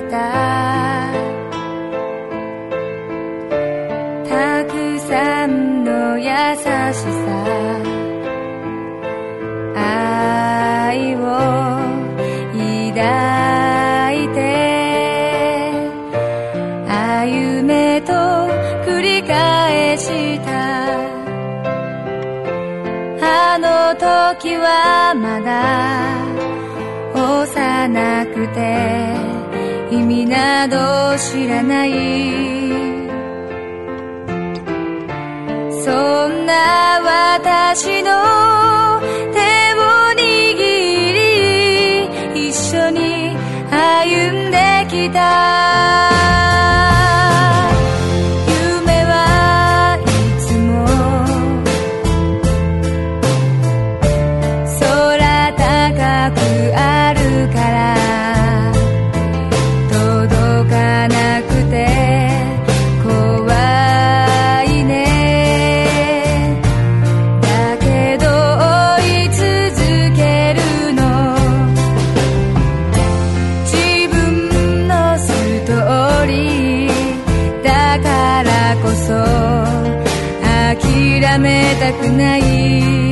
れた。たくさんの優しさ愛を抱いて歩めと繰り返した。あの時はまだ幼くて意味など知らない。そんな私のめたくない。